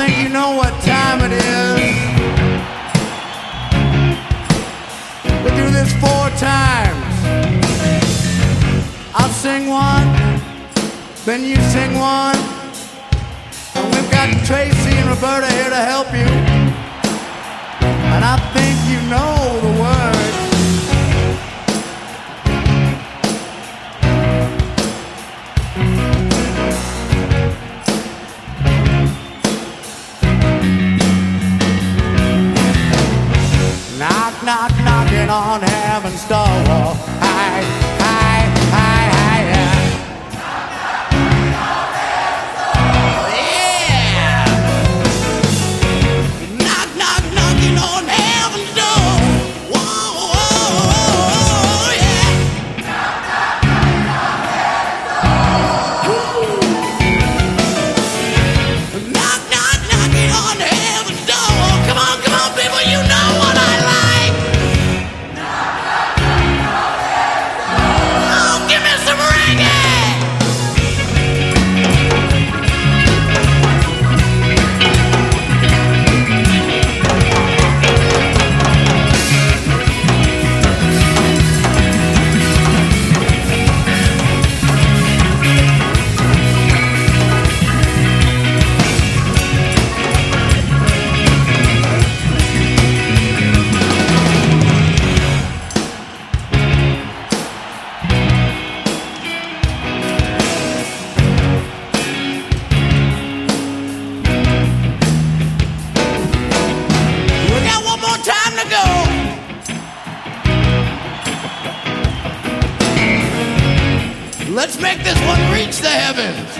think you know what time it is. We do this four times. I'll sing one, then you sing one. And we've got Tracy and Roberta here to help you. And I think you know heaven's door. Oh, hi, hi, hi, hi, Let's make this one reach the heavens.